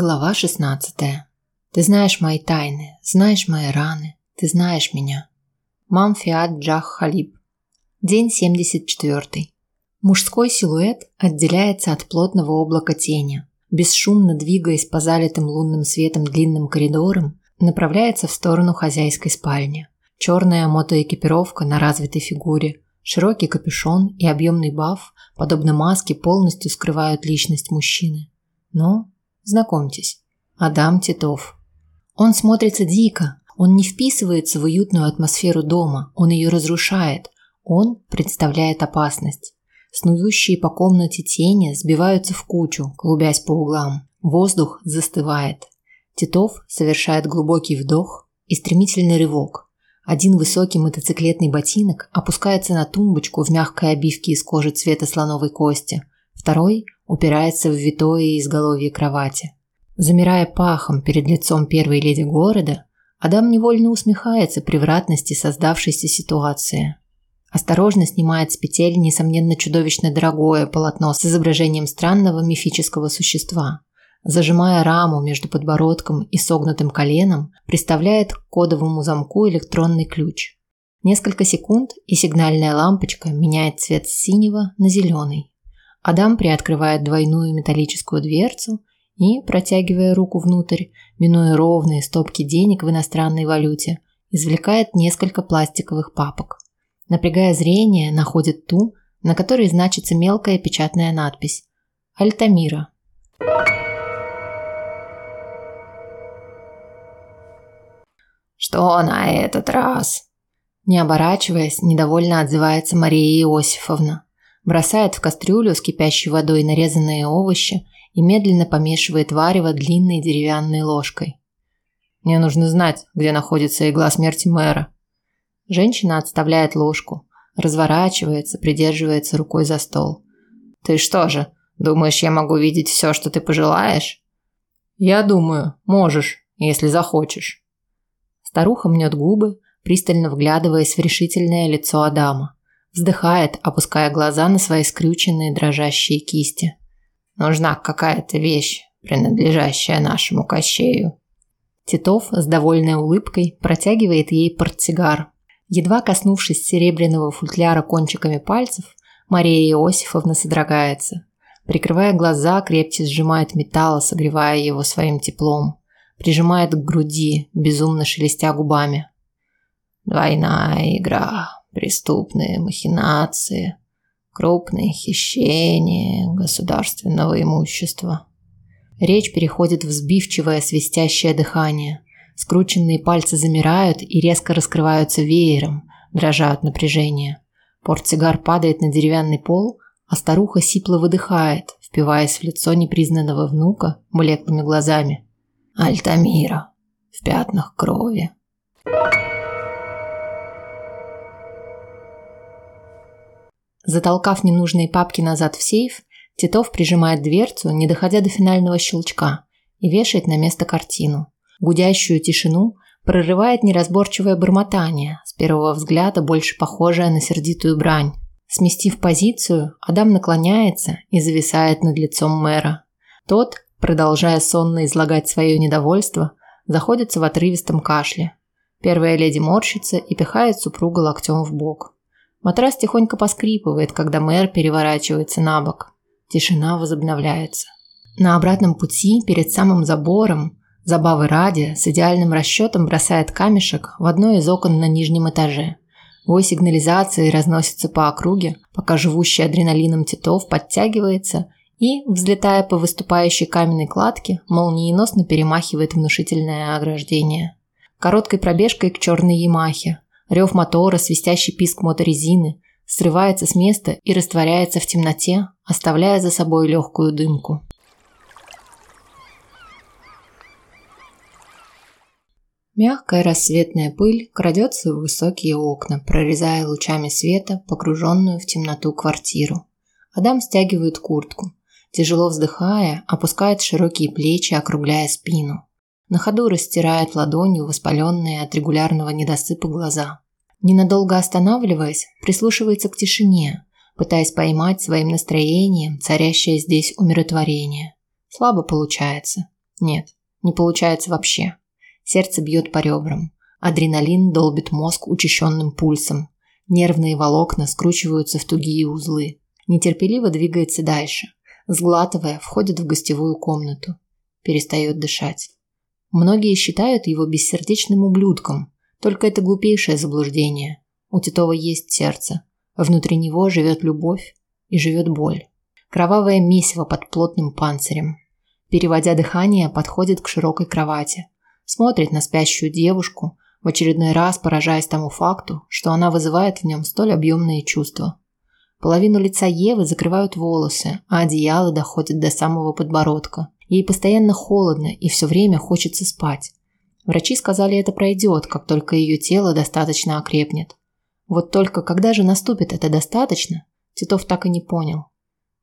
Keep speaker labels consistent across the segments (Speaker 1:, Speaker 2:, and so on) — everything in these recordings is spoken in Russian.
Speaker 1: Глава 16. Ты знаешь мои тайны, знаешь мои раны, ты знаешь меня. Мамфиат Джах Халиб. День 74. Мужской силуэт отделяется от плотного облака тени. Бесшумно двигаясь по залитым лунным светом длинным коридорам, направляется в сторону хозяйской спальни. Черная мотоэкипировка на развитой фигуре, широкий капюшон и объемный баф, подобно маске, полностью скрывают личность мужчины. Но Знакомьтесь, Адам Титов. Он смотрится дико, он не вписывается в уютную атмосферу дома, он ее разрушает, он представляет опасность. Снующие по комнате тени сбиваются в кучу, клубясь по углам. Воздух застывает. Титов совершает глубокий вдох и стремительный рывок. Один высокий мотоциклетный ботинок опускается на тумбочку в мягкой обивке из кожи цвета слоновой кости. Второй упирается в витое изголовье кровати. Замирая пахом перед лицом первой леди города, Адам невольно усмехается превратности создавшейся ситуации. Осторожно снимает с петель несомненно чудовищно дорогое полотно с изображением странного мифического существа. Зажимая раму между подбородком и согнутым коленом, приставляет к кодовому замку электронный ключ. Несколько секунд, и сигнальная лампочка меняет цвет с синего на зеленый. Адам приоткрывает двойную металлическую дверцу и, протягивая руку внутрь, минуя ровные стопки денег в иностранной валюте, извлекает несколько пластиковых папок. Напрягая зрение, находит ту, на которой значится мелкая печатная надпись «Альтамира».
Speaker 2: «Что на этот раз?»
Speaker 1: Не оборачиваясь, недовольно отзывается Мария Иосифовна бросает в кастрюлю с кипящей водой нарезанные овощи и медленно помешивает варево длинной деревянной ложкой.
Speaker 2: Мне нужно знать, где находится игла смерти мэра.
Speaker 1: Женщина отставляет ложку, разворачивается, придерживается рукой за стол.
Speaker 2: Ты что же, думаешь, я могу видеть все, что ты пожелаешь?
Speaker 1: Я думаю, можешь, если захочешь. Старуха мнет губы, пристально вглядываясь в решительное лицо Адама. Вздыхает, опуская глаза на свои скрюченные дрожащие кисти.
Speaker 2: Нужна какая-то вещь, принадлежащая нашему Кощею.
Speaker 1: Титов с довольной улыбкой протягивает ей портсигар. Едва коснувшись серебряного футляра кончиками пальцев, Мария Иосифовна содрогается. Прикрывая глаза, крепче сжимает металл, согревая его своим теплом. Прижимает к груди, безумно шелестя губами.
Speaker 2: «Двойная игра», преступные махинации, крупные хищения государственного имущества.
Speaker 1: Речь переходит в сбивчивое свистящее дыхание. Скрученные пальцы замирают и резко раскрываются веером, дрожа от напряжения. Портсигар падает на деревянный пол, а старуха сипло выдыхает, впиваясь в лицо непризнанного внука блеклыми глазами.
Speaker 2: Альтамира в пятнах крови.
Speaker 1: Затолкав ненужные папки назад в сейф, Титов прижимает дверцу, не доходя до финального щелчка, и вешает на место картину. Гудящую тишину прорывает неразборчивое бормотание, с первого взгляда больше похожее на сердитую брань. Сместив позицию, Адам наклоняется и зависает над лицом мэра. Тот, продолжая сонно излагать свое недовольство, заходится в отрывистом кашле. Первая леди морщится и пихает супруга локтем в бок. Матрас тихонько поскрипывает, когда мэр переворачивается на бок. Тишина возобновляется. На обратном пути, перед самым забором, забавы ради, с идеальным расчетом бросает камешек в одно из окон на нижнем этаже. Вой сигнализации разносится по округе, пока живущий адреналином Титов подтягивается и, взлетая по выступающей каменной кладке, молниеносно перемахивает внушительное ограждение. Короткой пробежкой к черной Ямахе, Рев мотора, свистящий писк моторезины срывается с места и растворяется в темноте, оставляя за собой легкую дымку. Мягкая рассветная пыль крадется в высокие окна, прорезая лучами света погруженную в темноту квартиру. Адам стягивает куртку. Тяжело вздыхая, опускает широкие плечи, округляя спину. На ходу растирает ладонью воспаленные от регулярного недосыпа глаза. Ненадолго останавливаясь, прислушивается к тишине, пытаясь поймать своим настроением царящее здесь умиротворение. Слабо получается. Нет, не получается вообще. Сердце бьет по ребрам. Адреналин долбит мозг учащенным пульсом. Нервные волокна скручиваются в тугие узлы. Нетерпеливо двигается дальше. Сглатывая, входит в гостевую комнату. Перестает дышать. Многие считают его бессердечным ублюдком. Только это глупейшее заблуждение. У Титова есть сердце. Внутри него живет любовь и живет боль. Кровавое месиво под плотным панцирем. Переводя дыхание, подходит к широкой кровати. Смотрит на спящую девушку, в очередной раз поражаясь тому факту, что она вызывает в нем столь объемные чувства. Половину лица Евы закрывают волосы, а одеяло доходит до самого подбородка. Ей постоянно холодно и все время хочется спать. Врачи сказали, это пройдет, как только ее тело достаточно окрепнет. Вот только когда же наступит это достаточно, Титов так и не понял.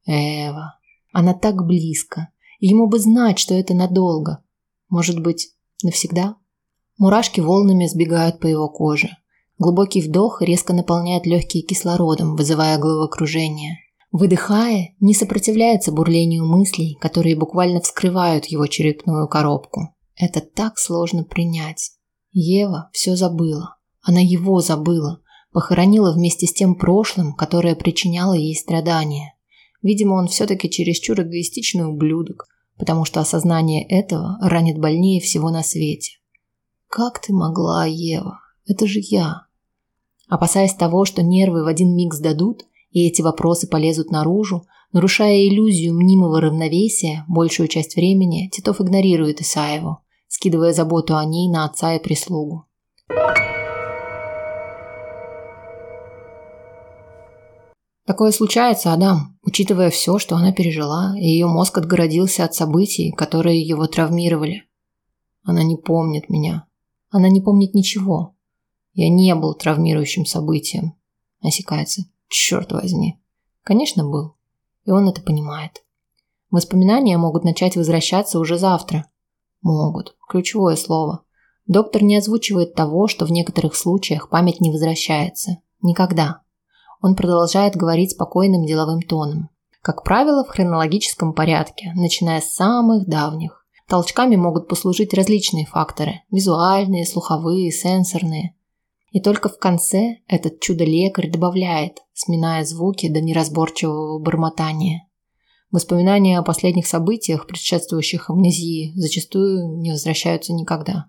Speaker 1: Эва. Она так близко. Ему бы знать, что это надолго. Может быть, навсегда? Мурашки волнами сбегают по его коже. Глубокий вдох резко наполняет легкие кислородом, вызывая головокружение. Выдыхая, не сопротивляется бурлению мыслей, которые буквально вскрывают его черепную коробку. Это так сложно принять. Ева все забыла. Она его забыла. Похоронила вместе с тем прошлым, которое причиняло ей страдания. Видимо, он все-таки чересчур эгоистичный ублюдок, потому что осознание этого ранит больнее всего на свете. Как ты могла, Ева? Это же я. Опасаясь того, что нервы в один миг сдадут, и эти вопросы полезут наружу, нарушая иллюзию мнимого равновесия, большую часть времени Титов игнорирует Исаеву, скидывая заботу о ней на отца и прислугу. Такое случается, Адам, учитывая все, что она пережила, и ее мозг отгородился от событий, которые его травмировали. Она не помнит меня. Она не помнит ничего. Я не был травмирующим событием. Осекается. Черт возьми. Конечно, был. И он это понимает. Воспоминания могут начать возвращаться уже завтра. Могут. Ключевое слово. Доктор не озвучивает того, что в некоторых случаях память не возвращается. Никогда. Он продолжает говорить спокойным деловым тоном. Как правило, в хронологическом порядке, начиная с самых давних. Толчками могут послужить различные факторы – визуальные, слуховые, сенсорные. И только в конце этот чудо-лекарь добавляет, сминая звуки до неразборчивого бормотания. Воспоминания о последних событиях, предшествующих амнезии, зачастую не возвращаются никогда.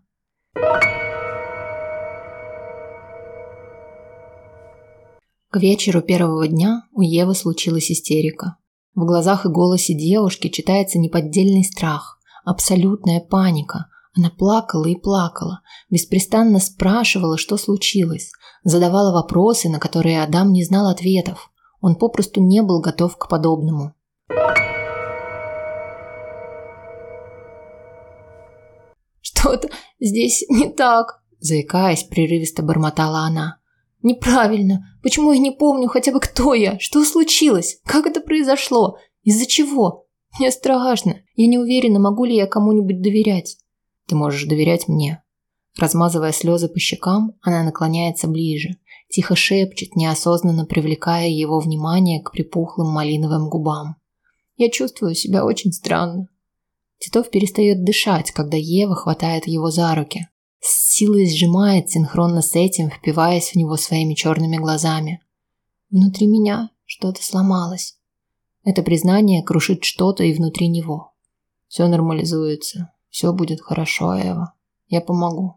Speaker 1: К вечеру первого дня у Евы случилась истерика. В глазах и голосе девушки читается неподдельный страх. Абсолютная паника. Она плакала и плакала, беспрестанно спрашивала, что случилось, задавала вопросы, на которые Адам не знал ответов. Он попросту не был готов к подобному. «Что-то здесь не так», – заикаясь, прерывисто бормотала она. «Неправильно. Почему я не помню хотя бы, кто я? Что случилось? Как это произошло? Из-за чего? Мне страшно. Я не уверена, могу ли я кому-нибудь доверять. Ты можешь доверять мне. Размазывая слезы по щекам, она наклоняется ближе, тихо шепчет, неосознанно привлекая его внимание к припухлым малиновым губам. Я чувствую себя очень странно. Титов перестает дышать, когда Ева хватает его за руки. С силой сжимает синхронно с этим, впиваясь в него своими черными глазами. Внутри меня что-то сломалось. Это признание крушит что-то и внутри него. Все нормализуется. Все будет хорошо, Эва. Я помогу.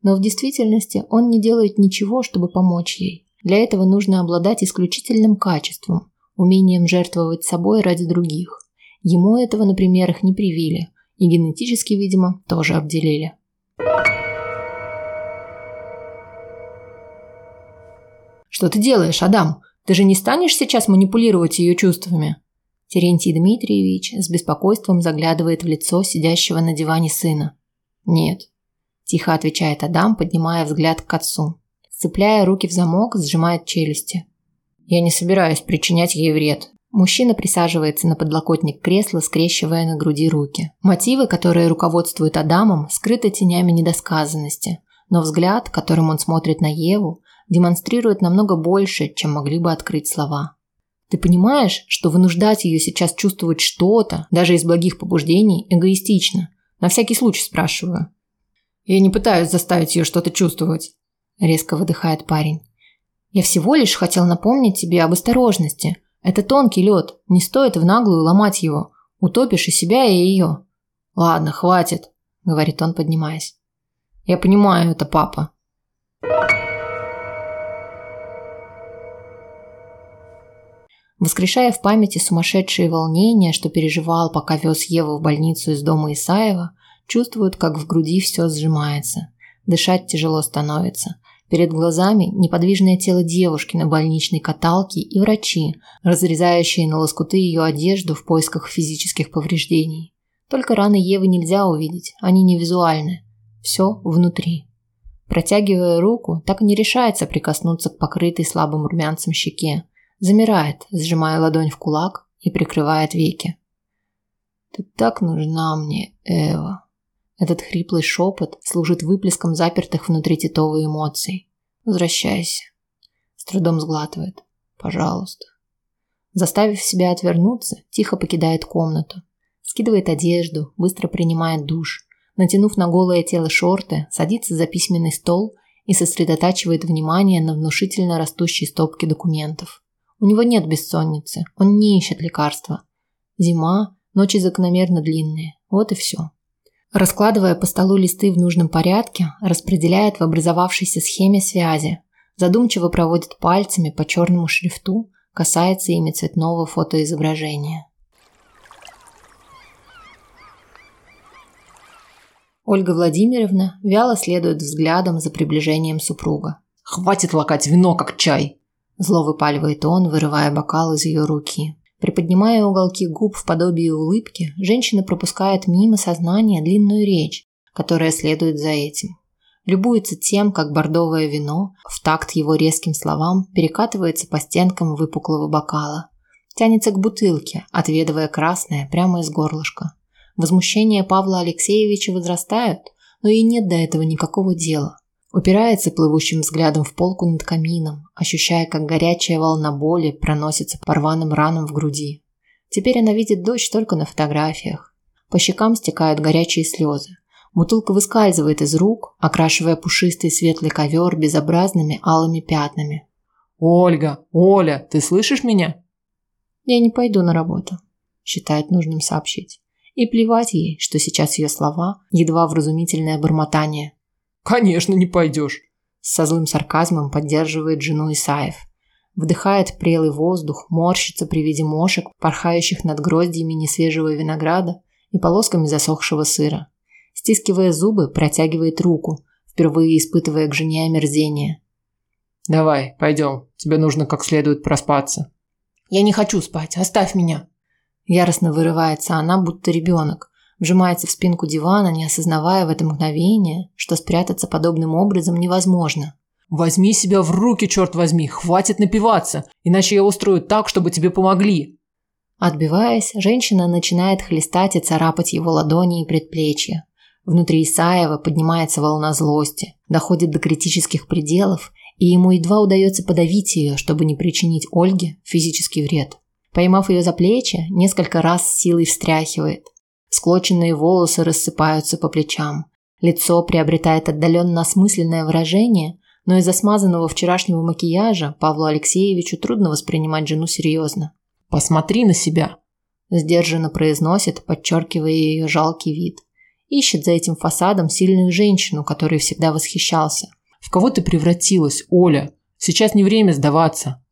Speaker 1: Но в действительности он не делает ничего, чтобы помочь ей. Для этого нужно обладать исключительным качеством, умением жертвовать собой ради других. Ему этого на примерах не привили, и генетически, видимо, тоже обделили. Что ты делаешь, Адам? Ты же не станешь сейчас манипулировать ее чувствами? Терентий Дмитриевич с беспокойством заглядывает в лицо сидящего на диване сына. Нет, тихо отвечает Адам, поднимая взгляд к отцу. Сцепляя руки в замок, сжимает челюсти. Я не собираюсь причинять ей вред. Мужчина присаживается на подлокотник кресла, скрещивая на груди руки. Мотивы, которые руководствуют Адамом, скрыты тенями недосказанности, но взгляд, которым он смотрит на Еву, демонстрирует намного больше, чем могли бы открыть слова. Ты понимаешь, что вынуждать ее сейчас чувствовать что-то, даже из благих побуждений, эгоистично? На всякий случай спрашиваю.
Speaker 2: Я не пытаюсь заставить ее что-то чувствовать.
Speaker 1: Резко выдыхает парень. Я всего лишь хотел напомнить тебе об осторожности. Это тонкий лед, не стоит в наглую ломать его. Утопишь и себя, и ее.
Speaker 2: Ладно, хватит, говорит он, поднимаясь. Я понимаю это, папа.
Speaker 1: Воскрешая в памяти сумасшедшие волнения, что переживал, пока вез Еву в больницу из дома Исаева, чувствует, как в груди все сжимается. Дышать тяжело становится. Перед глазами неподвижное тело девушки на больничной каталке и врачи, разрезающие на лоскуты ее одежду в поисках физических повреждений. Только раны Евы нельзя увидеть, они не визуальны. Все внутри. Протягивая руку, так и не решается прикоснуться к покрытой слабым румянцем щеке. Замирает, сжимая ладонь в кулак и прикрывает веки. «Ты так нужна мне, Эва!» Этот хриплый шепот служит выплеском запертых внутри Титовой эмоций. «Возвращайся!» С трудом сглатывает. «Пожалуйста!» Заставив себя отвернуться, тихо покидает комнату. Скидывает одежду, быстро принимает душ. Натянув на голое тело шорты, садится за письменный стол и сосредотачивает внимание на внушительно растущей стопке документов. У него нет бессонницы, он не ищет лекарства. Зима, ночи закономерно длинные. Вот и все. Раскладывая по столу листы в нужном порядке, распределяет в образовавшейся схеме связи. Задумчиво проводит пальцами по черному шрифту, касается ими цветного фотоизображения. Ольга Владимировна вяло следует взглядом за приближением супруга.
Speaker 2: «Хватит лакать вино, как чай!»
Speaker 1: Зло выпаливает он, вырывая бокал из ее руки. Приподнимая уголки губ в подобии улыбки, женщина пропускает мимо сознания длинную речь, которая следует за этим. Любуется тем, как бордовое вино, в такт его резким словам, перекатывается по стенкам выпуклого бокала. Тянется к бутылке, отведывая красное прямо из горлышка. Возмущения Павла Алексеевича возрастают, но и нет до этого никакого дела. Упирается плывущим взглядом в полку над камином, ощущая, как горячая волна боли проносится по рваным ранам в груди. Теперь она видит дочь только на фотографиях. По щекам стекают горячие слезы. Бутылка выскальзывает из рук, окрашивая пушистый светлый ковер безобразными алыми пятнами.
Speaker 2: «Ольга! Оля! Ты слышишь меня?»
Speaker 1: «Я не пойду на работу», – считает нужным сообщить. И плевать ей, что сейчас ее слова – едва вразумительное бормотание.
Speaker 2: Конечно, не пойдешь.
Speaker 1: Со злым сарказмом поддерживает жену Исаев. Вдыхает прелый воздух, морщится при виде мошек, порхающих над гроздьями несвежего винограда и полосками засохшего сыра. Стискивая зубы, протягивает руку, впервые испытывая к жене омерзение.
Speaker 2: «Давай, пойдем. Тебе нужно как следует проспаться».
Speaker 1: «Я не хочу спать. Оставь меня». Яростно вырывается она, будто ребенок, вжимается в спинку дивана, не осознавая в это мгновение, что спрятаться подобным образом невозможно.
Speaker 2: «Возьми себя в руки, черт возьми! Хватит напиваться! Иначе я устрою так, чтобы тебе помогли!»
Speaker 1: Отбиваясь, женщина начинает хлестать и царапать его ладони и предплечья. Внутри Исаева поднимается волна злости, доходит до критических пределов, и ему едва удается подавить ее, чтобы не причинить Ольге физический вред. Поймав ее за плечи, несколько раз силой встряхивает, Склоченные волосы рассыпаются по плечам. Лицо приобретает отдаленно осмысленное выражение, но из-за смазанного вчерашнего макияжа Павлу Алексеевичу трудно воспринимать жену серьезно.
Speaker 2: «Посмотри на себя!»
Speaker 1: – сдержанно произносит, подчеркивая ее жалкий вид. Ищет за этим фасадом сильную женщину, которой всегда восхищался.
Speaker 2: «В кого ты превратилась, Оля? Сейчас не время сдаваться!»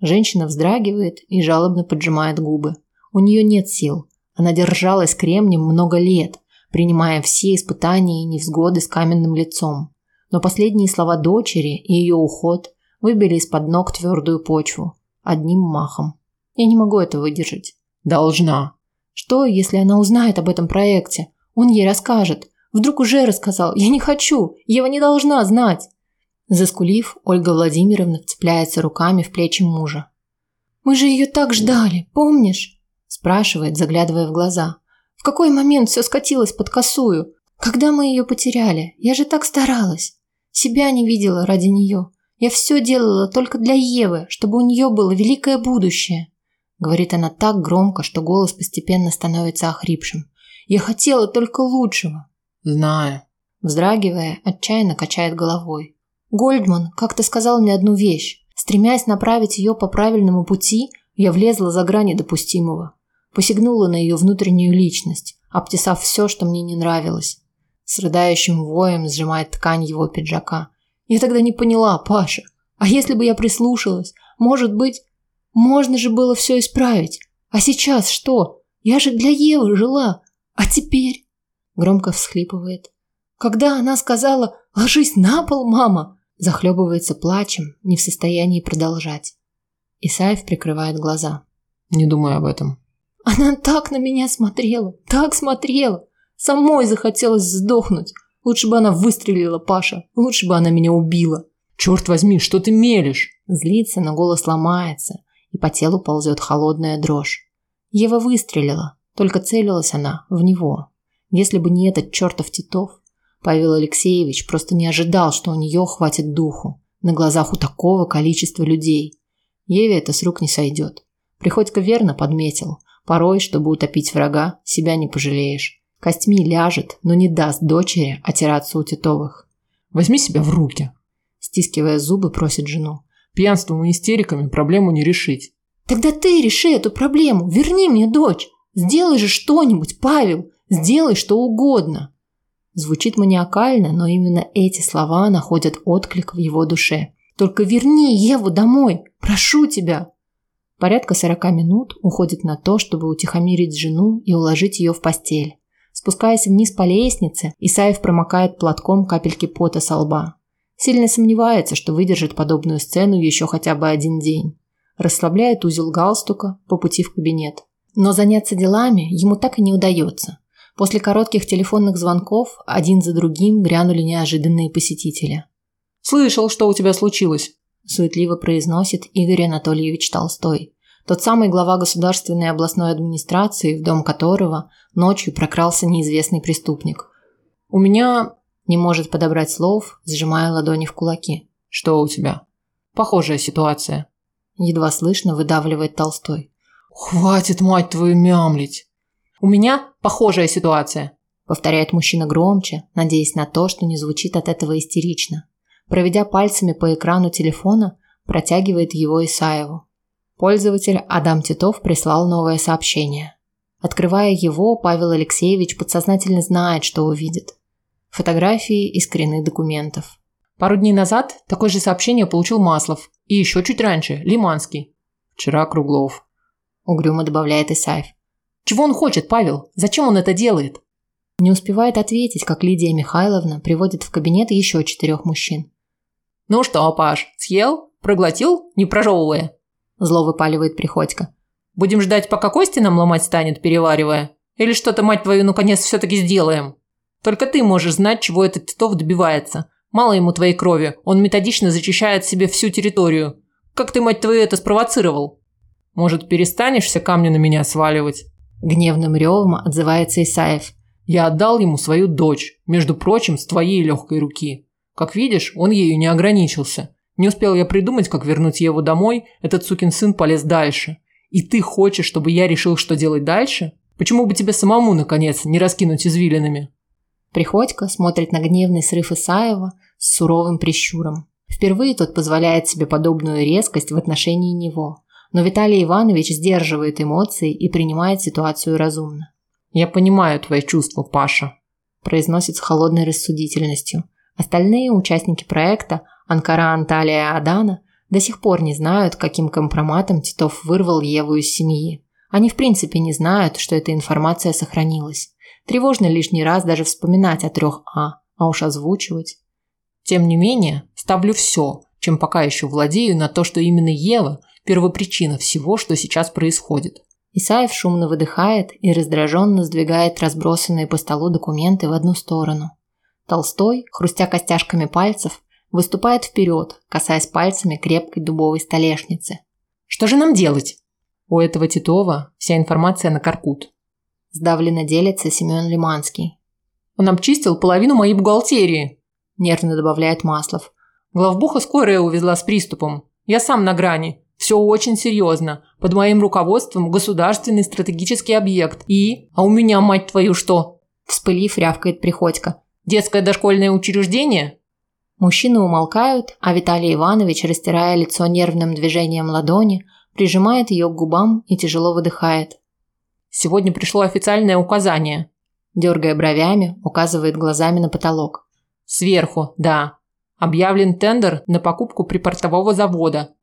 Speaker 1: Женщина вздрагивает и жалобно поджимает губы. У нее нет сил. Она держалась кремнем много лет, принимая все испытания и невзгоды с каменным лицом. Но последние слова дочери и ее уход выбили из-под ног твердую почву. Одним махом. Я не могу это выдержать.
Speaker 2: Должна.
Speaker 1: Что, если она узнает об этом проекте? Он ей расскажет. Вдруг уже рассказал. Я не хочу. Ева не должна знать. Заскулив, Ольга Владимировна вцепляется руками в плечи мужа. Мы же ее так ждали, помнишь? Спрашивает, заглядывая в глаза. В какой момент все скатилось под косую? Когда мы ее потеряли? Я же так старалась. Себя не видела ради нее. Я все делала только для Евы, чтобы у нее было великое будущее. говорит она так громко, что голос постепенно становится охрипшим. Я хотела только лучшего.
Speaker 2: Знаю.
Speaker 1: Вздрагивая, отчаянно качает головой. Гольдман как-то сказал мне одну вещь. Стремясь направить ее по правильному пути, я влезла за грани допустимого. Посягнула на ее внутреннюю личность, обтесав все, что мне не нравилось. С рыдающим воем сжимает ткань его пиджака. Я тогда не поняла, Паша. А если бы я прислушалась? Может быть, можно же было все исправить. А сейчас что? Я же для Евы жила. А теперь? Громко всхлипывает. Когда она сказала «Ложись на пол, мама!» Захлебывается плачем, не в состоянии продолжать. Исаев прикрывает глаза.
Speaker 2: Не думай об этом.
Speaker 1: Она так на меня смотрела, так смотрела. Самой захотелось сдохнуть. Лучше бы она выстрелила, Паша. Лучше бы она меня убила.
Speaker 2: Черт возьми, что ты мелешь?
Speaker 1: Злится, но голос ломается, и по телу ползет холодная дрожь. Ева выстрелила, только целилась она в него. Если бы не этот чертов Титов, Павел Алексеевич просто не ожидал, что у нее хватит духу на глазах у такого количества людей. Еве это с рук не сойдет. Приходько верно подметил. Порой, чтобы утопить врага, себя не пожалеешь. Костьми ляжет, но не даст дочери отираться у Титовых.
Speaker 2: Возьми себя в руки.
Speaker 1: Стискивая зубы, просит жену.
Speaker 2: Пьянством и истериками проблему не решить.
Speaker 1: Тогда ты реши эту проблему. Верни мне дочь. Сделай же что-нибудь, Павел. Сделай что угодно. Звучит маниакально, но именно эти слова находят отклик в его душе. Только верни Еву домой. Прошу тебя. Порядка сорока минут уходит на то, чтобы утихомирить жену и уложить ее в постель. Спускаясь вниз по лестнице, Исаев промокает платком капельки пота со лба. Сильно сомневается, что выдержит подобную сцену еще хотя бы один день. Расслабляет узел галстука по пути в кабинет. Но заняться делами ему так и не удается. После коротких телефонных звонков один за другим грянули неожиданные посетители.
Speaker 2: «Слышал, что у тебя случилось», –
Speaker 1: суетливо произносит Игорь Анатольевич Толстой. Тот самый глава государственной областной администрации, в дом которого ночью прокрался неизвестный преступник.
Speaker 2: «У меня
Speaker 1: не может подобрать слов, сжимая ладони в кулаки.
Speaker 2: Что у тебя? Похожая ситуация.
Speaker 1: Едва слышно выдавливает Толстой.
Speaker 2: Хватит, мать твою, мямлить. У меня похожая ситуация.
Speaker 1: Повторяет мужчина громче, надеясь на то, что не звучит от этого истерично. Проведя пальцами по экрану телефона, протягивает его Исаеву. Пользователь Адам Титов прислал новое сообщение. Открывая его, Павел Алексеевич подсознательно знает, что увидит. Фотографии из коренных документов.
Speaker 2: Пару дней назад такое же сообщение получил Маслов. И еще чуть раньше – Лиманский. Вчера Круглов.
Speaker 1: Угрюмо добавляет Исаев.
Speaker 2: Чего он хочет, Павел? Зачем он это делает?
Speaker 1: Не успевает ответить, как Лидия Михайловна приводит в кабинет еще четырех мужчин.
Speaker 2: «Ну что, Паш, съел? Проглотил, не прожевывая?»
Speaker 1: Зло выпаливает Приходько.
Speaker 2: «Будем ждать, пока кости нам ломать станет, переваривая? Или что-то, мать твою, наконец все-таки сделаем?» Только ты можешь знать, чего этот Титов добивается. Мало ему твоей крови, он методично зачищает себе всю территорию. Как ты, мать твою, это спровоцировал? Может, перестанешь все камни на меня сваливать?»
Speaker 1: Гневным ревом отзывается Исаев.
Speaker 2: «Я отдал ему свою дочь, между прочим, с твоей легкой руки. Как видишь, он ею не ограничился. Не успел я придумать, как вернуть его домой, этот сукин сын полез дальше. И ты хочешь, чтобы я решил, что делать дальше? Почему бы тебе самому, наконец, не раскинуть извилинами?»
Speaker 1: Приходько смотрит на гневный срыв Исаева с суровым прищуром. Впервые тот позволяет себе подобную резкость в отношении него. Но Виталий Иванович сдерживает эмоции и принимает ситуацию разумно.
Speaker 2: «Я понимаю твои чувства, Паша», –
Speaker 1: произносит с холодной рассудительностью. Остальные участники проекта Анкара Анталия Адана до сих пор не знают, каким компроматом Титов вырвал Еву из семьи. Они в принципе не знают, что эта информация сохранилась. Тревожно лишний раз даже вспоминать о трех А, а уж озвучивать.
Speaker 2: Тем не менее, ставлю все, чем пока еще владею, на то, что именно Ева – первопричина всего, что сейчас происходит.
Speaker 1: Исаев шумно выдыхает и раздраженно сдвигает разбросанные по столу документы в одну сторону. Толстой, хрустя костяшками пальцев, выступает вперед, касаясь пальцами крепкой дубовой столешницы.
Speaker 2: «Что же нам делать?» У этого Титова вся информация на Каркут.
Speaker 1: Сдавленно делится Семен Лиманский.
Speaker 2: Он обчистил половину моей бухгалтерии,
Speaker 1: нервно добавляет Маслов.
Speaker 2: Главбуха скорая увезла с приступом. Я сам на грани. Все очень серьезно. Под моим руководством государственный стратегический объект. И... А у меня, мать твою, что?
Speaker 1: Вспылив, рявкает Приходько.
Speaker 2: Детское дошкольное учреждение?
Speaker 1: Мужчины умолкают, а Виталий Иванович, растирая лицо нервным движением ладони, прижимает ее к губам и тяжело выдыхает.
Speaker 2: Сегодня пришло официальное указание.
Speaker 1: Дергая бровями, указывает глазами на потолок.
Speaker 2: Сверху, да. Объявлен тендер на покупку припортового завода.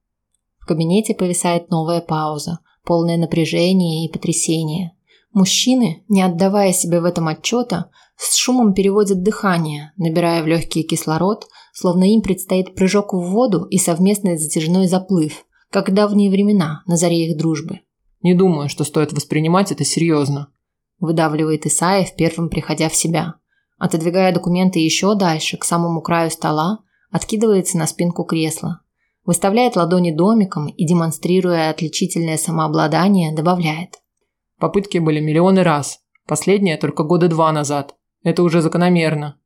Speaker 1: В кабинете повисает новая пауза, полное напряжение и потрясение. Мужчины, не отдавая себе в этом отчета, с шумом переводят дыхание, набирая в легкие кислород, словно им предстоит прыжок в воду и совместный затяжной заплыв, как в давние времена, на заре их дружбы.
Speaker 2: Не думаю, что стоит воспринимать это серьезно.
Speaker 1: Выдавливает Исаев, первым приходя в себя. Отодвигая документы еще дальше, к самому краю стола, откидывается на спинку кресла. Выставляет ладони домиком и, демонстрируя отличительное самообладание, добавляет.
Speaker 2: Попытки были миллионы раз. Последняя только года два назад. Это уже закономерно.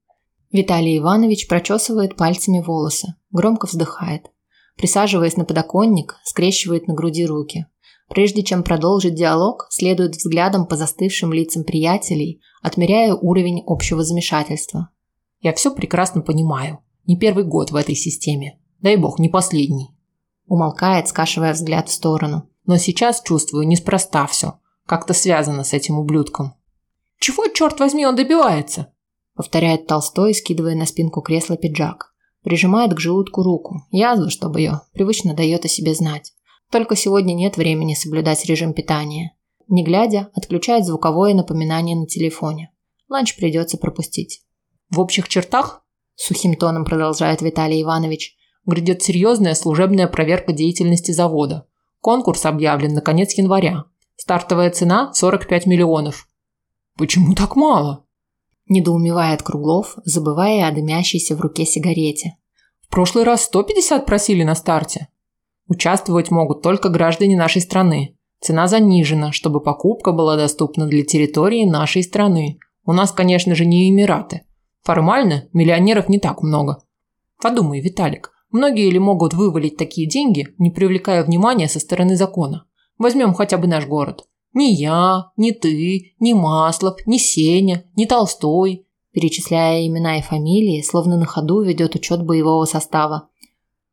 Speaker 1: Виталий Иванович прочесывает пальцами волосы, громко вздыхает. Присаживаясь на подоконник, скрещивает на груди руки. Прежде чем продолжить диалог, следует взглядом по застывшим лицам приятелей, отмеряя уровень общего замешательства.
Speaker 2: Я все прекрасно понимаю. Не первый год в этой системе. Дай бог, не последний.
Speaker 1: Умолкает, скашивая взгляд в сторону.
Speaker 2: Но сейчас чувствую неспроста все. Как-то связано с этим ублюдком. Чего, черт возьми, он добивается?
Speaker 1: Повторяет Толстой, скидывая на спинку кресла пиджак. Прижимает к желудку руку. Язва, чтобы ее. Привычно дает о себе знать. Только сегодня нет времени соблюдать режим питания. Не глядя, отключает звуковое напоминание на телефоне. Ланч придется пропустить.
Speaker 2: В общих чертах,
Speaker 1: сухим тоном продолжает Виталий Иванович,
Speaker 2: грядет серьезная служебная проверка деятельности завода. Конкурс объявлен на конец января. Стартовая цена 45 миллионов. Почему так мало?
Speaker 1: Недоумевает Круглов, забывая о дымящейся в руке сигарете.
Speaker 2: В прошлый раз 150 просили на старте. Участвовать могут только граждане нашей страны. Цена занижена, чтобы покупка была доступна для территории нашей страны. У нас, конечно же, не Эмираты. Формально миллионеров не так много. Подумай, Виталик, многие ли могут вывалить такие деньги, не привлекая внимания со стороны закона? Возьмем хотя бы наш город. Ни я, ни ты, ни Маслов, ни Сеня, ни Толстой.
Speaker 1: Перечисляя имена и фамилии, словно на ходу ведет учет боевого состава.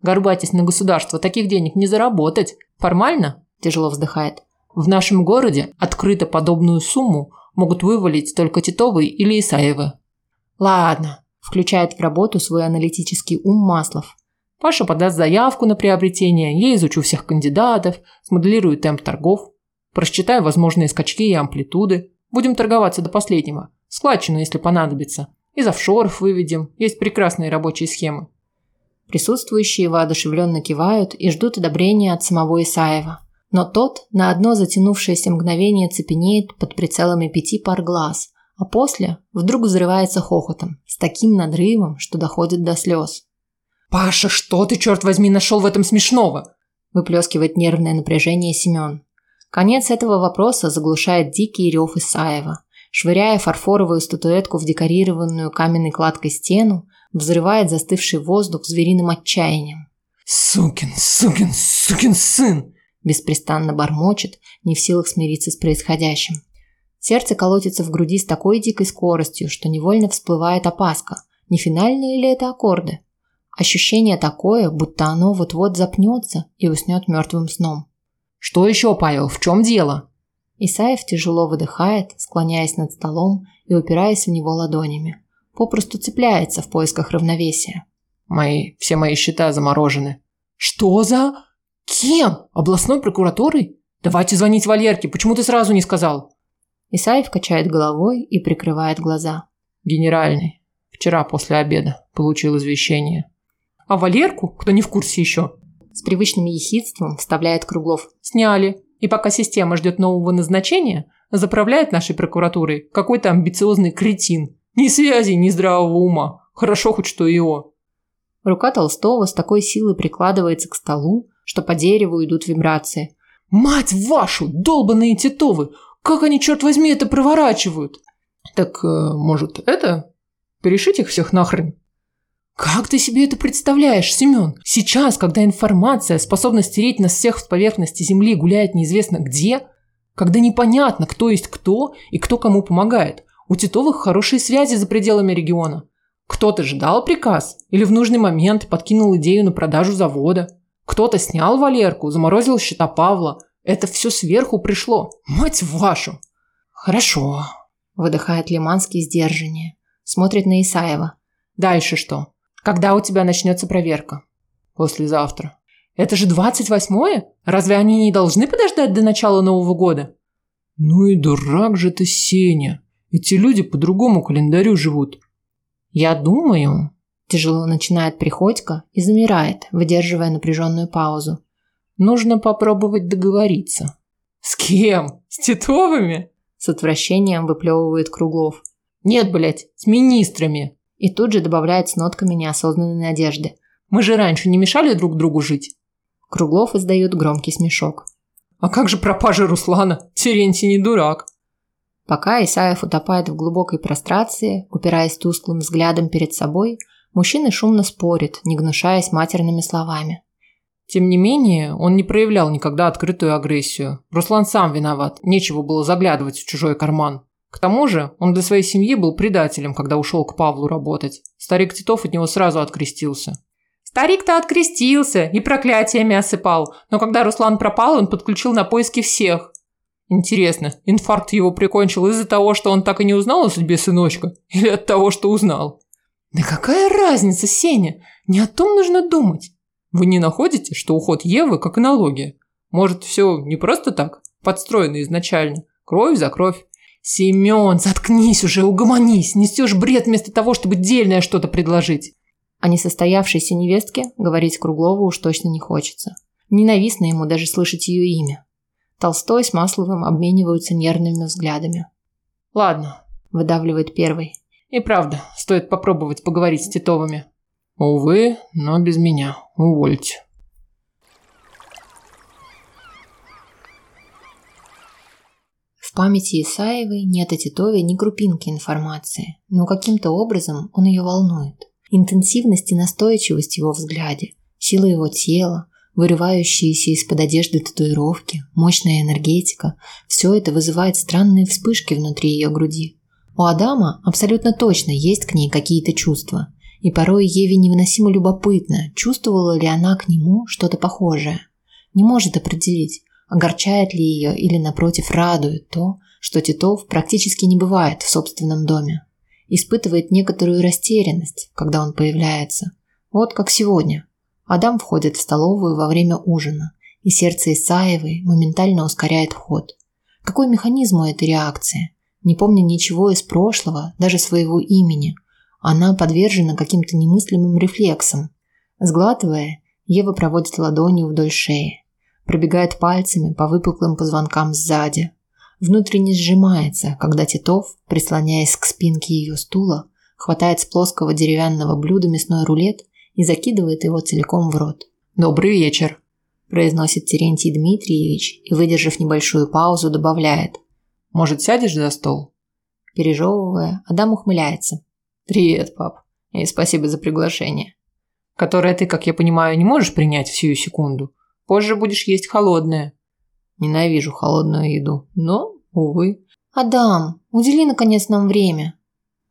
Speaker 2: Горбатись на государство таких денег не заработать. Формально, тяжело вздыхает. В нашем городе открыто подобную сумму могут вывалить только Титовы или Исаевы.
Speaker 1: Ладно, включает в работу свой аналитический ум Маслов.
Speaker 2: Паша подаст заявку на приобретение, я изучу всех кандидатов, смоделирую темп торгов, просчитаю возможные скачки и амплитуды. Будем торговаться до последнего. Складчину, если понадобится. Из офшоров выведем. Есть прекрасные рабочие схемы.
Speaker 1: Присутствующие воодушевленно кивают и ждут одобрения от самого Исаева. Но тот на одно затянувшееся мгновение цепенеет под прицелами пяти пар глаз, а после вдруг взрывается хохотом, с таким надрывом, что доходит до слез.
Speaker 2: «Паша, что ты, черт возьми, нашел в этом смешного?»
Speaker 1: выплескивает нервное напряжение Семен. Конец этого вопроса заглушает дикий рев Исаева. Швыряя фарфоровую статуэтку в декорированную каменной кладкой стену, взрывает застывший воздух звериным отчаянием.
Speaker 2: «Сукин, сукин, сукин сын!»
Speaker 1: Беспрестанно бормочет, не в силах смириться с происходящим. Сердце колотится в груди с такой дикой скоростью, что невольно всплывает опаска. Не финальные ли это аккорды? Ощущение такое, будто оно вот-вот запнется и уснет мертвым сном.
Speaker 2: «Что еще, Павел, в чем дело?»
Speaker 1: Исаев тяжело выдыхает, склоняясь над столом и упираясь в него ладонями попросту цепляется в поисках равновесия.
Speaker 2: Мои, все мои счета заморожены. Что за... Кем? Областной прокуратурой? Давайте звонить Валерке, почему ты сразу не сказал?
Speaker 1: Исаев качает головой и прикрывает глаза.
Speaker 2: Генеральный. Вчера после обеда получил извещение. А Валерку, кто не в курсе еще?
Speaker 1: С привычным ехидством вставляет Круглов.
Speaker 2: Сняли. И пока система ждет нового назначения, заправляет нашей прокуратурой какой-то амбициозный кретин, ни связи, ни здравого ума. Хорошо хоть что его.
Speaker 1: Рука Толстого с такой силой прикладывается к столу, что по дереву идут вибрации.
Speaker 2: «Мать вашу! Долбаные титовы! Как они, черт возьми, это проворачивают?» «Так, э, может, это? Перешить их всех нахрен?» Как ты себе это представляешь, Семен? Сейчас, когда информация способна стереть нас всех с поверхности Земли гуляет неизвестно где, когда непонятно, кто есть кто и кто кому помогает, у Титовых хорошие связи за пределами региона. Кто-то ждал приказ или в нужный момент подкинул идею на продажу завода. Кто-то снял Валерку, заморозил счета Павла. Это все сверху пришло. Мать вашу!
Speaker 1: Хорошо. Выдыхает Лиманский сдержаннее. Смотрит на Исаева.
Speaker 2: Дальше что? Когда у тебя начнется проверка?
Speaker 1: Послезавтра.
Speaker 2: Это же 28-е? Разве они не должны подождать до начала Нового года?
Speaker 3: Ну и дурак же ты, Сеня. Эти люди по другому календарю живут.
Speaker 1: Я думаю, тяжело начинает Приходько и замирает, выдерживая напряженную паузу. Нужно попробовать договориться.
Speaker 2: С кем? С Титовыми?
Speaker 1: С отвращением выплевывает Круглов.
Speaker 2: Нет, блядь, с министрами.
Speaker 1: И тут же добавляет с нотками неосознанной надежды.
Speaker 2: Мы же раньше не мешали друг другу жить.
Speaker 1: Круглов издает громкий смешок.
Speaker 2: А как же пропажа Руслана? Терентий не дурак.
Speaker 1: Пока Исаев утопает в глубокой прострации, упираясь тусклым взглядом перед собой, мужчины шумно спорят, не гнушаясь матерными словами.
Speaker 2: Тем не менее, он не проявлял никогда открытую агрессию. Руслан сам виноват, нечего было заглядывать в чужой карман. К тому же, он для своей семьи был предателем, когда ушел к Павлу работать. Старик Титов от него сразу открестился. Старик-то открестился и проклятиями осыпал, но когда Руслан пропал, он подключил на поиски всех. Интересно, инфаркт его прикончил из-за того, что он так и не узнал о судьбе сыночка, или от того, что узнал? Да какая разница, Сеня? Не о том нужно думать. Вы не находите, что уход Евы как аналогия? Может, все не просто так, подстроено изначально, кровь за кровь. Семен, заткнись уже, угомонись, несешь бред вместо того, чтобы дельное что-то предложить.
Speaker 1: О несостоявшейся невестке говорить Круглову уж точно не хочется. Ненавистно ему даже слышать ее имя. Толстой с Масловым обмениваются нервными взглядами.
Speaker 2: «Ладно», – выдавливает первый. «И правда, стоит попробовать поговорить с Титовыми».
Speaker 3: «Увы, но без меня. Увольте».
Speaker 1: В памяти Исаевой нет о Титове ни крупинки информации, но каким-то образом он ее волнует. Интенсивность и настойчивость его взгляде, сила его тела, вырывающиеся из-под одежды татуировки, мощная энергетика – все это вызывает странные вспышки внутри ее груди. У Адама абсолютно точно есть к ней какие-то чувства, и порой Еве невыносимо любопытно, чувствовала ли она к нему что-то похожее. Не может определить, Огорчает ли ее или, напротив, радует то, что Титов практически не бывает в собственном доме. Испытывает некоторую растерянность, когда он появляется. Вот как сегодня. Адам входит в столовую во время ужина, и сердце Исаевой моментально ускоряет ход. Какой механизм у этой реакции? Не помня ничего из прошлого, даже своего имени, она подвержена каким-то немыслимым рефлексам. Сглатывая, Ева проводит ладонью вдоль шеи пробегает пальцами по выпуклым позвонкам сзади. Внутренне сжимается, когда Титов, прислоняясь к спинке ее стула, хватает с плоского деревянного блюда мясной рулет и закидывает его целиком в рот.
Speaker 2: «Добрый вечер», –
Speaker 1: произносит Терентий Дмитриевич и, выдержав небольшую паузу, добавляет.
Speaker 2: «Может, сядешь за стол?»
Speaker 1: Пережевывая, Адам ухмыляется.
Speaker 2: «Привет, пап, и спасибо за приглашение. Которое ты, как я понимаю, не можешь принять в сию секунду. Позже будешь есть холодное.
Speaker 1: Ненавижу холодную еду, но, увы.
Speaker 2: Адам, удели наконец нам время.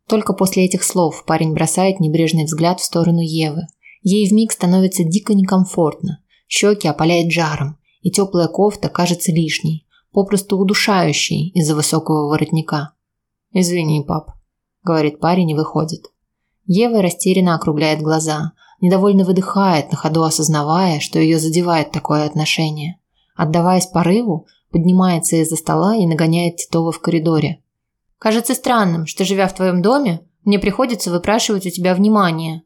Speaker 1: Только после этих слов парень бросает небрежный взгляд в сторону Евы. Ей вмиг становится дико некомфортно. Щеки опаляет жаром, и теплая кофта кажется лишней, попросту удушающей из-за высокого воротника.
Speaker 2: «Извини, пап», – говорит парень и выходит.
Speaker 1: Ева растерянно округляет глаза, недовольно выдыхает, на ходу осознавая, что ее задевает такое отношение. Отдаваясь порыву, поднимается из-за стола и нагоняет Титова в коридоре. «Кажется странным, что, живя в твоем доме, мне приходится выпрашивать у тебя внимание»,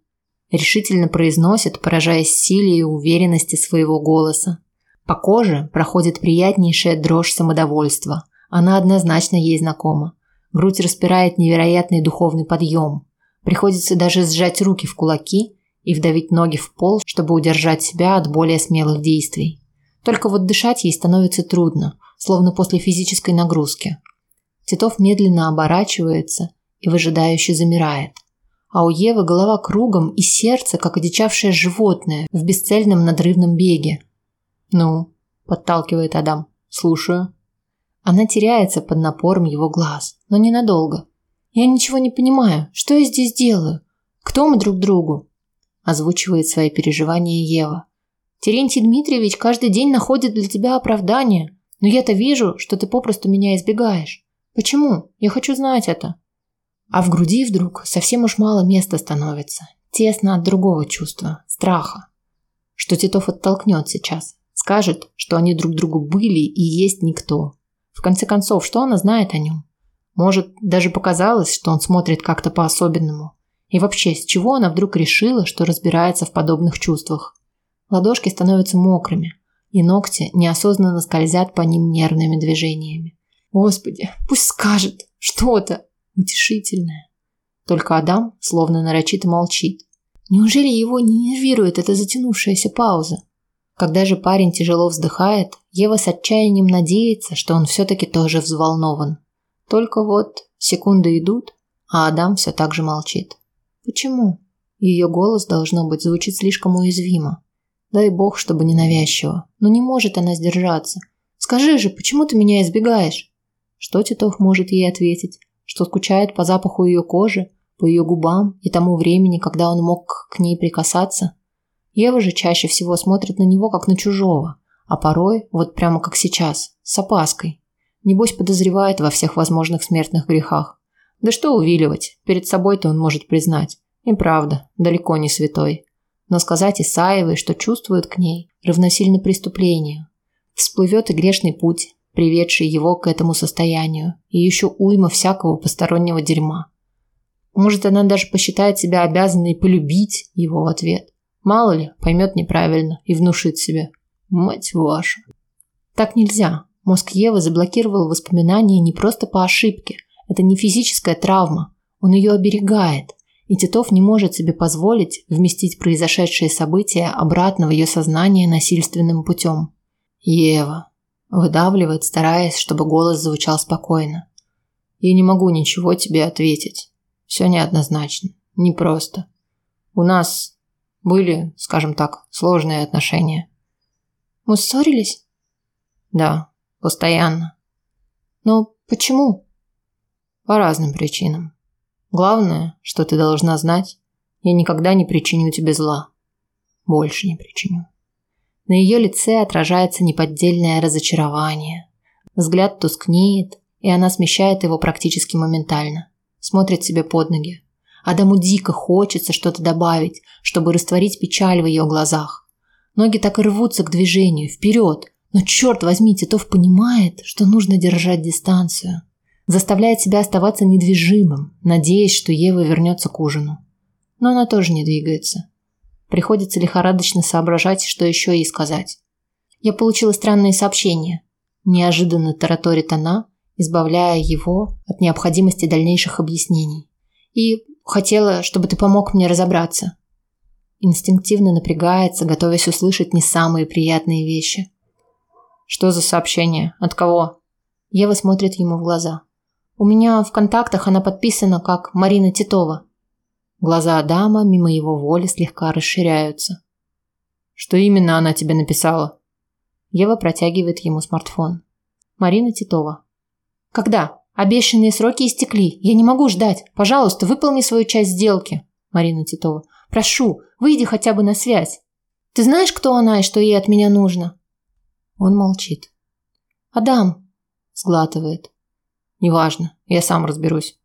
Speaker 1: решительно произносит, поражаясь силе и уверенности своего голоса. По коже проходит приятнейшая дрожь самодовольства. Она однозначно ей знакома. Грудь распирает невероятный духовный подъем. Приходится даже сжать руки в кулаки и вдавить ноги в пол, чтобы удержать себя от более смелых действий. Только вот дышать ей становится трудно, словно после физической нагрузки. Титов медленно оборачивается и выжидающе замирает. а у Евы голова кругом и сердце, как одичавшее животное в бесцельном надрывном беге.
Speaker 2: «Ну?» – подталкивает Адам. «Слушаю».
Speaker 1: Она теряется под напором его глаз, но ненадолго. «Я ничего не понимаю. Что я здесь делаю? Кто мы друг другу?» Озвучивает свои переживания Ева. «Терентий Дмитриевич каждый день находит для тебя оправдание, но я-то вижу, что ты попросту меня избегаешь. Почему? Я хочу знать это». А в груди вдруг совсем уж мало места становится. Тесно от другого чувства – страха. Что Титов оттолкнет сейчас. Скажет, что они друг другу были и есть никто. В конце концов, что она знает о нем? Может, даже показалось, что он смотрит как-то по-особенному. И вообще, с чего она вдруг решила, что разбирается в подобных чувствах? Ладошки становятся мокрыми, и ногти неосознанно скользят по ним нервными движениями. Господи, пусть скажет что-то утешительное. Только Адам словно нарочито молчит. Неужели его не нервирует эта затянувшаяся пауза? Когда же парень тяжело вздыхает, Ева с отчаянием надеется, что он все-таки тоже взволнован. Только вот секунды идут, а Адам все так же молчит. Почему? Ее голос, должно быть, звучит слишком уязвимо. Дай бог, чтобы не навязчиво. Но не может она сдержаться. Скажи же, почему ты меня избегаешь? Что Титов может ей ответить? Что скучает по запаху ее кожи, по ее губам и тому времени, когда он мог к ней прикасаться? Ева же чаще всего смотрит на него как на чужого, а порой, вот прямо как сейчас, с опаской. Небось подозревает во всех возможных смертных грехах. Да что увиливать, перед собой-то он может признать. И правда, далеко не святой. Но сказать Исаевой, что чувствует к ней, равносильно преступлению. Всплывет и грешный путь, приведший его к этому состоянию, и еще уйма всякого постороннего дерьма. Может, она даже посчитает себя обязанной полюбить его в ответ. Мало ли, поймет неправильно и внушит себе. Мать ваша. Так нельзя. Мозг Евы заблокировал воспоминания не просто по ошибке. Это не физическая травма. Он ее оберегает. И Титов не может себе позволить вместить произошедшие события обратно в ее сознание насильственным путем. Ева. Выдавливает, стараясь, чтобы голос звучал спокойно. Я не могу ничего тебе ответить. Все неоднозначно. Непросто. У нас были, скажем так, сложные отношения. Мы ссорились? Да, постоянно. Но почему? По разным причинам. Главное, что ты должна знать, я никогда не причиню тебе зла. Больше не причиню. На ее лице отражается неподдельное разочарование. Взгляд тускнеет, и она смещает его практически моментально. Смотрит себе под ноги. Адаму дико хочется что-то добавить, чтобы растворить печаль в ее глазах. Ноги так и рвутся к движению, вперед. Но черт возьми, Титов понимает, что нужно держать дистанцию. Заставляет себя оставаться недвижимым, надеясь, что Ева вернется к ужину. Но она тоже не двигается. Приходится лихорадочно соображать, что еще ей сказать. Я получила странные сообщения. Неожиданно тараторит она, избавляя его от необходимости дальнейших объяснений. И Хотела, чтобы ты помог мне разобраться. Инстинктивно напрягается, готовясь услышать не самые приятные вещи. Что за сообщение? От кого? Ева смотрит ему в глаза. У меня в контактах она подписана как Марина Титова. Глаза Адама мимо его воли слегка расширяются. Что именно она тебе написала? Ева протягивает ему смартфон. Марина Титова. Когда? Обещанные сроки истекли. Я не могу ждать. Пожалуйста, выполни свою часть сделки. Марина Титова. Прошу, выйди хотя бы на связь. Ты знаешь, кто она и что ей от меня нужно? Он молчит. Адам. Сглатывает. Неважно, я сам разберусь.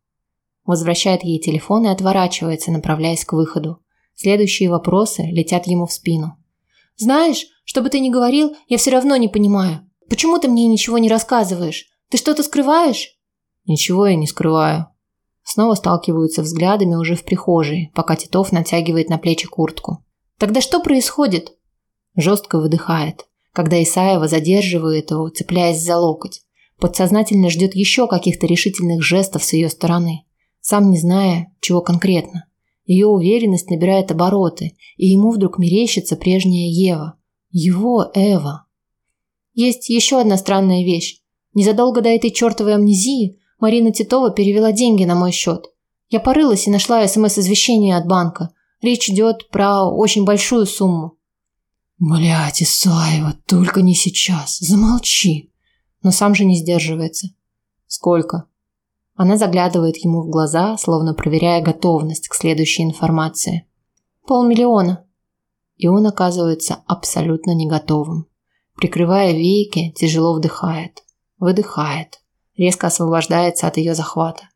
Speaker 1: Возвращает ей телефон и отворачивается, направляясь к выходу. Следующие вопросы летят ему в спину. Знаешь, что бы ты ни говорил, я все равно не понимаю. Почему ты мне ничего не рассказываешь? Ты что-то скрываешь? Ничего я не скрываю. Снова сталкиваются взглядами уже в прихожей, пока Титов натягивает на плечи куртку. Тогда что происходит? Жестко выдыхает, когда Исаева задерживает его, цепляясь за локоть. Подсознательно ждет еще каких-то решительных жестов с ее стороны, сам не зная, чего конкретно. Ее уверенность набирает обороты, и ему вдруг мерещится прежняя Ева. Его Эва. Есть еще одна странная вещь. Незадолго до этой чертовой амнезии Марина Титова перевела деньги на мой счет. Я порылась и нашла СМС-извещение от банка. Речь идет про очень большую сумму.
Speaker 3: Блять, Исаева, только не сейчас. Замолчи.
Speaker 1: Но сам же не сдерживается. Сколько? Она заглядывает ему в глаза, словно проверяя готовность к следующей информации. Полмиллиона. И он оказывается абсолютно не готовым. Прикрывая веки, тяжело вдыхает. Выдыхает. Резко освобождается от ее захвата.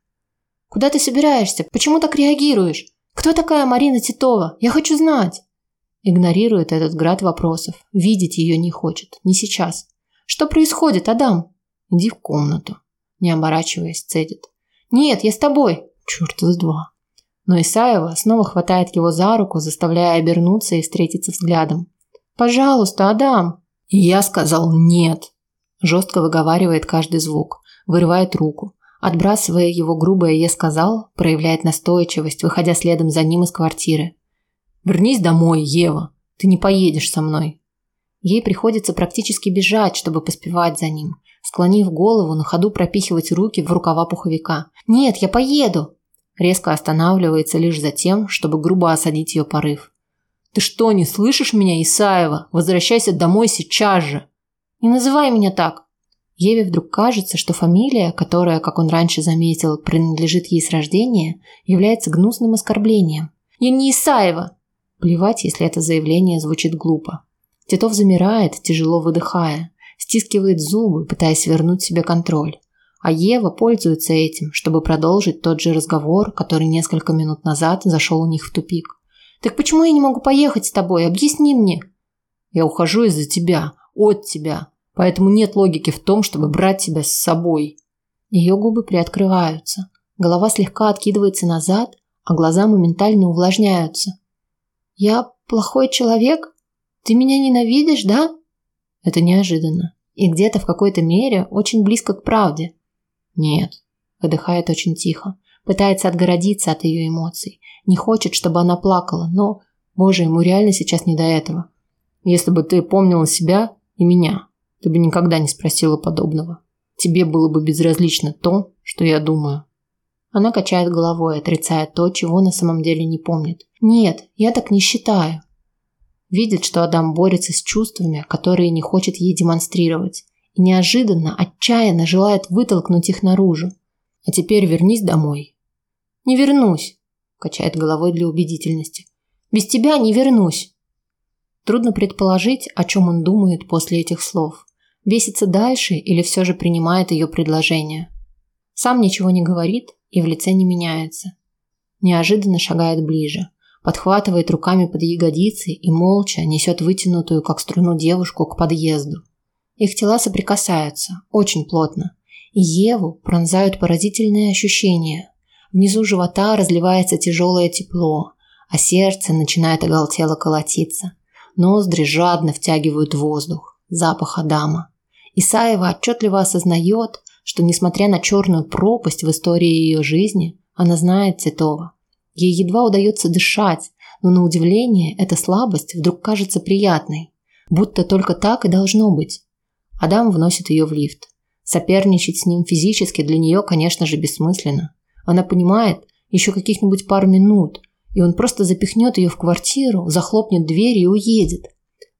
Speaker 1: «Куда ты собираешься? Почему так реагируешь? Кто такая Марина Титова? Я хочу знать!» Игнорирует этот град вопросов. Видеть ее не хочет. Не сейчас. «Что происходит, Адам?» «Иди в комнату». Не оборачиваясь, цедит. «Нет, я с тобой!» Черт из два. Но Исаева снова хватает его за руку, заставляя обернуться и встретиться взглядом. «Пожалуйста, Адам!» Я сказал «нет». Жестко выговаривает каждый звук, вырывает руку. Отбрасывая его грубое «я сказал», проявляет настойчивость, выходя следом за ним из квартиры. «Вернись домой, Ева. Ты не поедешь со мной». Ей приходится практически бежать, чтобы поспевать за ним. Склонив голову, на ходу пропихивать руки в рукава пуховика. «Нет, я поеду!» Резко останавливается лишь за тем, чтобы грубо осадить ее порыв. «Ты что, не слышишь меня, Исаева? Возвращайся домой сейчас же!» «Не называй меня так!» Еве вдруг кажется, что фамилия, которая, как он раньше заметил, принадлежит ей с рождения, является гнусным оскорблением. «Я не Исаева!» Плевать, если это заявление звучит глупо. Титов замирает, тяжело выдыхая, стискивает зубы, пытаясь вернуть себе контроль. А Ева пользуется этим, чтобы продолжить тот же разговор, который несколько минут назад зашел у них в тупик. «Так почему я не могу поехать с тобой? Объясни мне!» «Я ухожу из-за тебя, от тебя, поэтому нет логики в том, чтобы брать тебя с собой». Ее губы приоткрываются, голова слегка откидывается назад, а глаза моментально увлажняются. «Я плохой человек? Ты меня ненавидишь, да?» Это неожиданно и где-то в какой-то мере очень близко к правде. Нет, выдыхает очень тихо, пытается отгородиться от ее эмоций, не хочет, чтобы она плакала, но, боже, ему реально сейчас не до этого. Если бы ты помнила себя и меня, ты бы никогда не спросила подобного. Тебе было бы безразлично то, что я думаю. Она качает головой, отрицая то, чего на самом деле не помнит. Нет, я так не считаю. Видит, что Адам борется с чувствами, которые не хочет ей демонстрировать, и неожиданно, отчаянно желает вытолкнуть их наружу. А теперь вернись домой. Не вернусь, качает головой для убедительности. Без тебя не вернусь. Трудно предположить, о чем он думает после этих слов. Бесится дальше или все же принимает ее предложение. Сам ничего не говорит и в лице не меняется. Неожиданно шагает ближе подхватывает руками под ягодицы и молча несет вытянутую, как струну, девушку к подъезду. Их тела соприкасаются, очень плотно, и Еву пронзают поразительные ощущения. Внизу живота разливается тяжелое тепло, а сердце начинает оголтело колотиться. Ноздри жадно втягивают воздух, запах Адама. Исаева отчетливо осознает, что, несмотря на черную пропасть в истории ее жизни, она знает Титова Ей едва удается дышать, но на удивление эта слабость вдруг кажется приятной, будто только так и должно быть. Адам вносит ее в лифт. Соперничать с ним физически для нее, конечно же, бессмысленно. Она понимает, еще каких-нибудь пару минут, и он просто запихнет ее в квартиру, захлопнет дверь и уедет.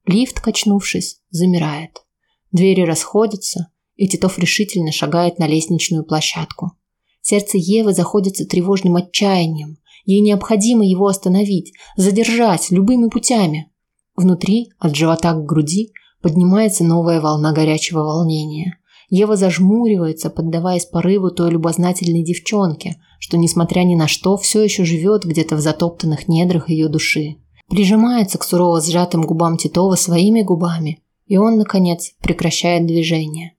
Speaker 1: Лифт, качнувшись, замирает. Двери расходятся, и Титов решительно шагает на лестничную площадку. Сердце Евы заходится тревожным отчаянием. Ей необходимо его остановить, задержать любыми путями. Внутри, от живота к груди, поднимается новая волна горячего волнения. Ева зажмуривается, поддаваясь порыву той любознательной девчонки, что, несмотря ни на что, все еще живет где-то в затоптанных недрах ее души. Прижимается к сурово сжатым губам Титова своими губами, и он, наконец, прекращает движение.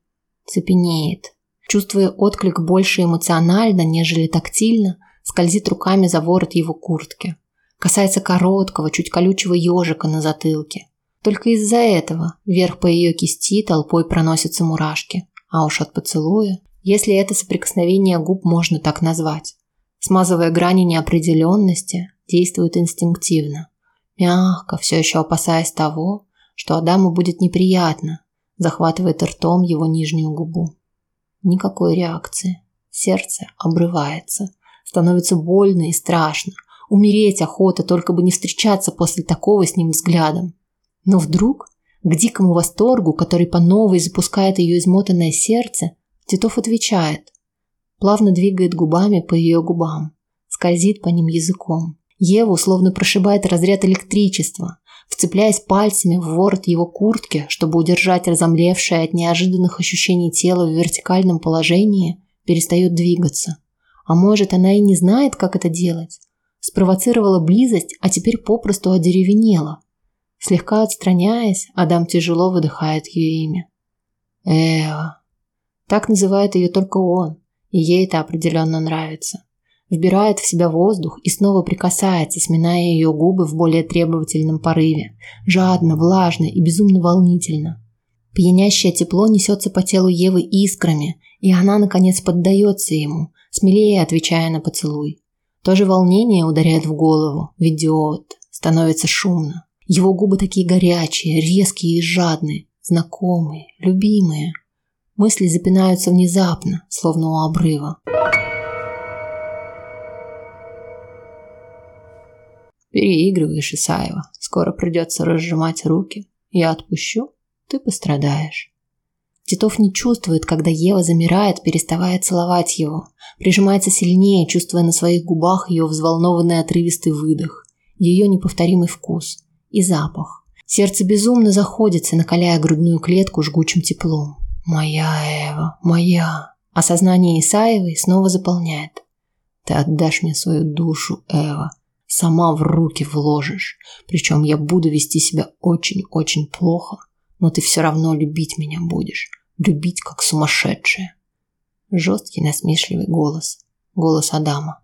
Speaker 1: Цепенеет. Чувствуя отклик больше эмоционально, нежели тактильно, скользит руками за ворот его куртки. Касается короткого, чуть колючего ежика на затылке. Только из-за этого вверх по ее кисти толпой проносятся мурашки. А уж от поцелуя, если это соприкосновение губ можно так назвать. Смазывая грани неопределенности, действует инстинктивно. Мягко, все еще опасаясь того, что Адаму будет неприятно, захватывает ртом его нижнюю губу. Никакой реакции. Сердце обрывается – Становится больно и страшно. Умереть охота, только бы не встречаться после такого с ним взглядом. Но вдруг, к дикому восторгу, который по новой запускает ее измотанное сердце, Титов отвечает. Плавно двигает губами по ее губам. Скользит по ним языком. Еву словно прошибает разряд электричества, вцепляясь пальцами в ворот его куртки, чтобы удержать разомлевшее от неожиданных ощущений тело в вертикальном положении, перестает двигаться. А может, она и не знает, как это делать? Спровоцировала близость, а теперь попросту одеревенела. Слегка отстраняясь, Адам тяжело выдыхает ее имя. Эва. Так называет ее только он, и ей это определенно нравится вбирает в себя воздух и снова прикасается, сминая ее губы в более требовательном порыве. Жадно, влажно и безумно волнительно. Пьянящее тепло несется по телу Евы искрами, и она, наконец, поддается ему, смелее отвечая на поцелуй. То же волнение ударяет в голову, ведет, становится шумно. Его губы такие горячие, резкие и жадные, знакомые, любимые. Мысли запинаются внезапно, словно у обрыва. Переигрываешь, Исаева. Скоро придется разжимать руки. Я отпущу, ты пострадаешь. Титов не чувствует, когда Ева замирает, переставая целовать его. Прижимается сильнее, чувствуя на своих губах ее взволнованный отрывистый выдох, ее неповторимый вкус и запах. Сердце безумно заходится, накаляя грудную клетку жгучим теплом. «Моя Эва, моя!» Осознание Исаевой снова заполняет. «Ты отдашь мне свою душу, Эва сама в руки вложишь. Причем я буду вести себя очень-очень плохо, но ты все равно любить меня будешь. Любить как сумасшедшая. Жесткий насмешливый голос. Голос Адама.